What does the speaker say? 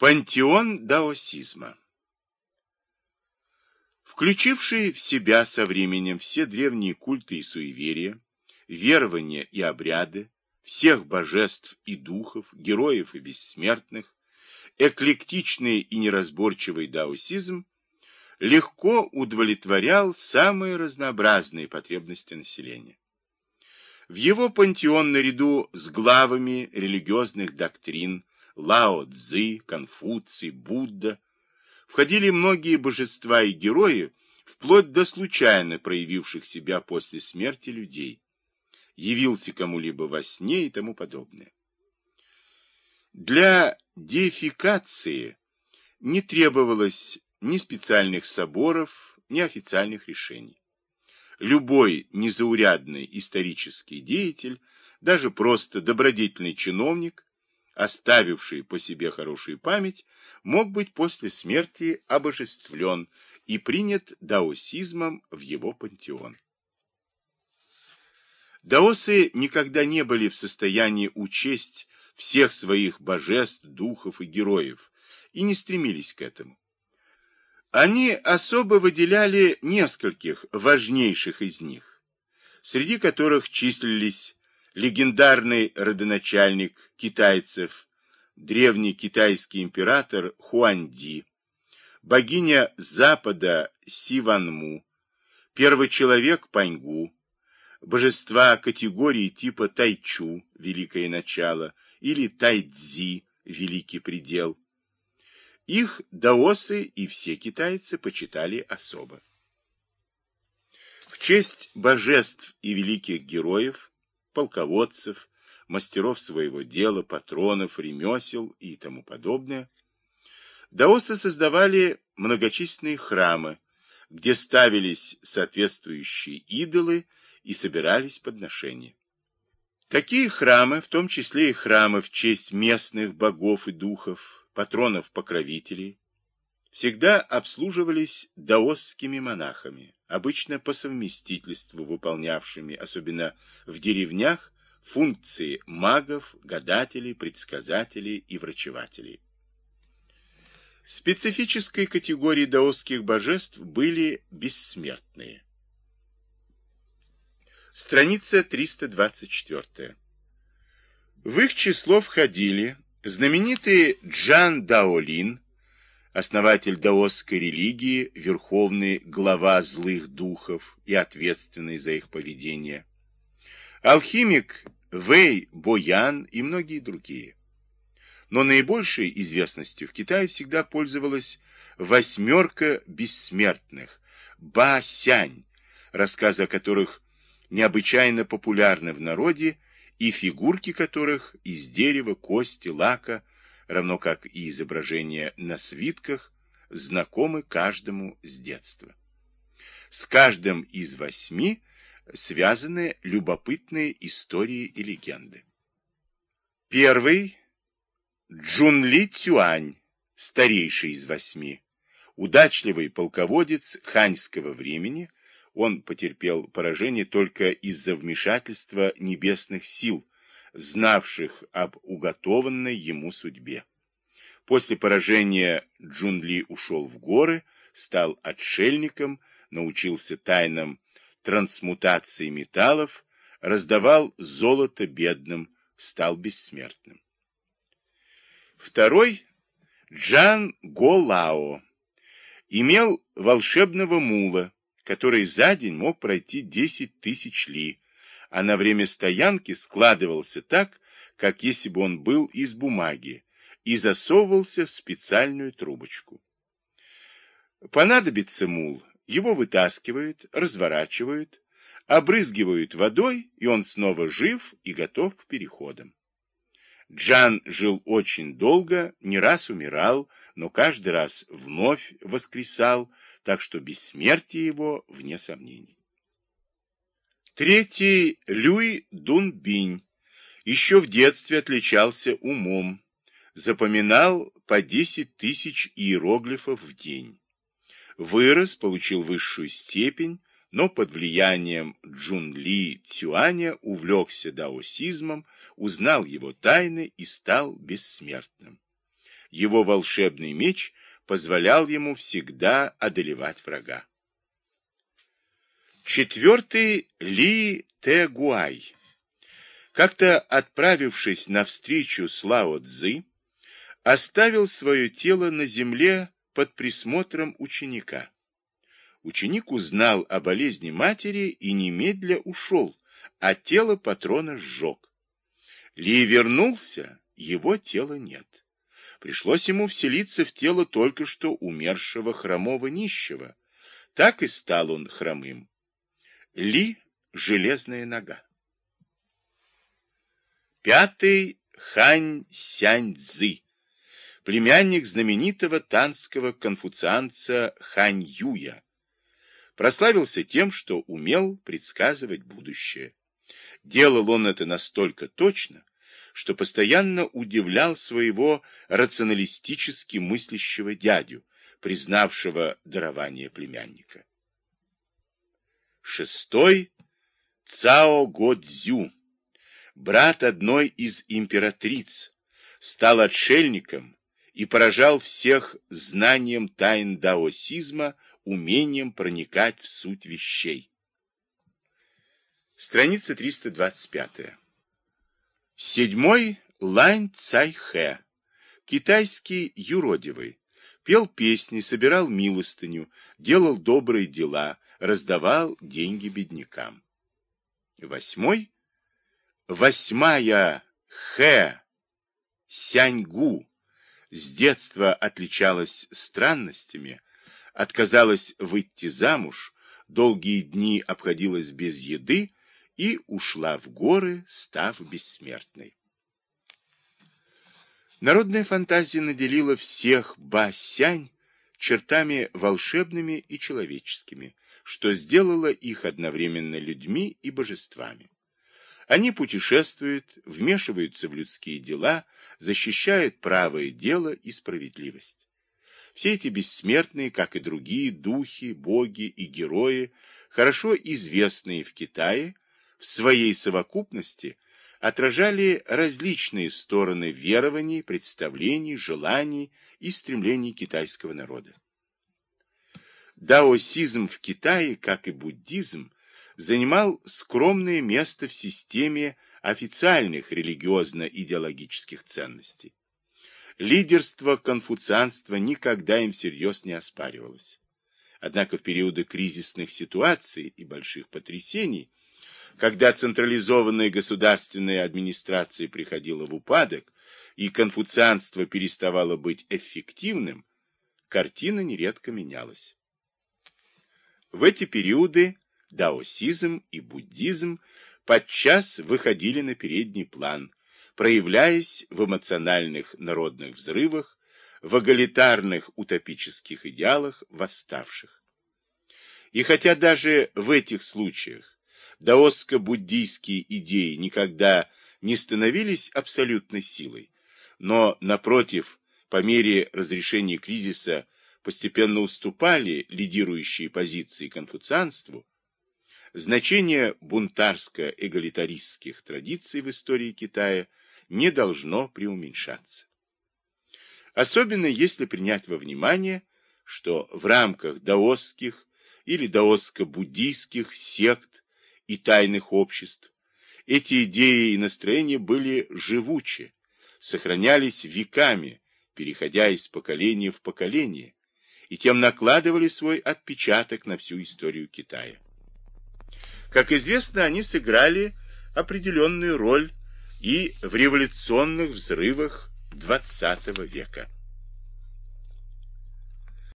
Пантеон даосизма Включивший в себя со временем все древние культы и суеверия, верования и обряды, всех божеств и духов, героев и бессмертных, эклектичный и неразборчивый даосизм легко удовлетворял самые разнообразные потребности населения. В его пантеон наряду с главами религиозных доктрин Лао Цзы, Конфуций, Будда, входили многие божества и герои, вплоть до случайно проявивших себя после смерти людей, явился кому-либо во сне и тому подобное. Для деификации не требовалось ни специальных соборов, ни официальных решений. Любой незаурядный исторический деятель, даже просто добродетельный чиновник, оставивший по себе хорошую память, мог быть после смерти обожествлен и принят даосизмом в его пантеон. Даосы никогда не были в состоянии учесть всех своих божеств, духов и героев, и не стремились к этому. Они особо выделяли нескольких важнейших из них, среди которых числились легендарный родоначальник китайцев, древний китайский император Хуанди, богиня Запада Сиванму, первый человек Паньгу, божества категории типа Тайчу, великое начало, или Тайцзи, великий предел. Их даосы и все китайцы почитали особо. В честь божеств и великих героев полководцев, мастеров своего дела, патронов, ремесел и тому подобное, даосы создавали многочисленные храмы, где ставились соответствующие идолы и собирались подношения. Такие храмы, в том числе и храмы в честь местных богов и духов, патронов-покровителей, всегда обслуживались даосскими монахами, обычно по совместительству выполнявшими, особенно в деревнях, функции магов, гадателей, предсказателей и врачевателей. Специфической категорией даосских божеств были бессмертные. Страница 324. В их число входили знаменитый Джан Даолин, основатель даосской религии, верховный глава злых духов и ответственный за их поведение, алхимик Вэй Боян и многие другие. Но наибольшей известностью в Китае всегда пользовалась восьмерка бессмертных, Ба-Сянь, рассказы о которых необычайно популярны в народе и фигурки которых из дерева, кости, лака – равно как и изображения на свитках, знакомы каждому с детства. С каждым из восьми связаны любопытные истории и легенды. Первый – Джунли Цюань, старейший из восьми, удачливый полководец ханьского времени, он потерпел поражение только из-за вмешательства небесных сил, знавших об уготованной ему судьбе. После поражения Джунли ушел в горы, стал отшельником, научился тайнам трансмутации металлов, раздавал золото бедным, стал бессмертным. Второй – Джан Голао. Имел волшебного мула, который за день мог пройти 10 тысяч ли, а на время стоянки складывался так, как если бы он был из бумаги, и засовывался в специальную трубочку. Понадобится мул, его вытаскивают, разворачивают, обрызгивают водой, и он снова жив и готов к переходам. Джан жил очень долго, не раз умирал, но каждый раз вновь воскресал, так что бессмертие его вне сомнений. Третий – Люй Дунбинь. Еще в детстве отличался умом. Запоминал по 10 тысяч иероглифов в день. Вырос, получил высшую степень, но под влиянием Джун Ли Цюаня увлекся даосизмом, узнал его тайны и стал бессмертным. его волшебный меч позволял ему всегда одолевать врага. Четвертый Ли Тэгуай. Как-то отправившись навстречу с Лао Цзы, оставил свое тело на земле под присмотром ученика. Ученик узнал о болезни матери и немедля ушел, а тело патрона сжег. Ли вернулся, его тела нет. Пришлось ему вселиться в тело только что умершего хромого нищего. Так и стал он хромым. Ли — железная нога. Пятый Хань Сянь Цзы, племянник знаменитого танского конфуцианца Хань Юя, прославился тем, что умел предсказывать будущее. Делал он это настолько точно, что постоянно удивлял своего рационалистически мыслящего дядю, признавшего дарование племянника. Шестой – Цао Годзю, брат одной из императриц, стал отшельником и поражал всех знанием тайн даосизма, умением проникать в суть вещей. Страница 325. Седьмой Лань Цайхэ, китайский юродивый, пел песни, собирал милостыню, делал добрые дела, раздавал деньги беднякам. Восьмой Восьмая Хэ Сяньгу с детства отличалась странностями, отказалась выйти замуж, долгие дни обходилась без еды и ушла в горы, став бессмертной. Народная фантазия наделила всех Ба-Сянь чертами волшебными и человеческими, что сделало их одновременно людьми и божествами. Они путешествуют, вмешиваются в людские дела, защищают правое дело и справедливость. Все эти бессмертные, как и другие духи, боги и герои, хорошо известные в Китае, в своей совокупности отражали различные стороны верований, представлений, желаний и стремлений китайского народа. Даосизм в Китае, как и буддизм, занимал скромное место в системе официальных религиозно-идеологических ценностей. Лидерство конфуцианства никогда им всерьез не оспаривалось. Однако в периоды кризисных ситуаций и больших потрясений когда централизованная государственная администрация приходила в упадок и конфуцианство переставало быть эффективным, картина нередко менялась. В эти периоды даосизм и буддизм подчас выходили на передний план, проявляясь в эмоциональных народных взрывах, в эгалитарных утопических идеалах восставших. И хотя даже в этих случаях даоско-буддийские идеи никогда не становились абсолютной силой, но, напротив, по мере разрешения кризиса постепенно уступали лидирующие позиции конфуцианству, значение бунтарско-эгалитаристских традиций в истории Китая не должно преуменьшаться. Особенно если принять во внимание, что в рамках даосских или даоско-буддийских сект и тайных обществ. Эти идеи и настроения были живучи, сохранялись веками, переходя из поколения в поколение, и тем накладывали свой отпечаток на всю историю Китая. Как известно, они сыграли определенную роль и в революционных взрывах XX века.